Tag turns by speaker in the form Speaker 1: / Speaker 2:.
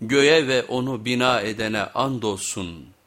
Speaker 1: göğe ve onu bina edene andolsun.''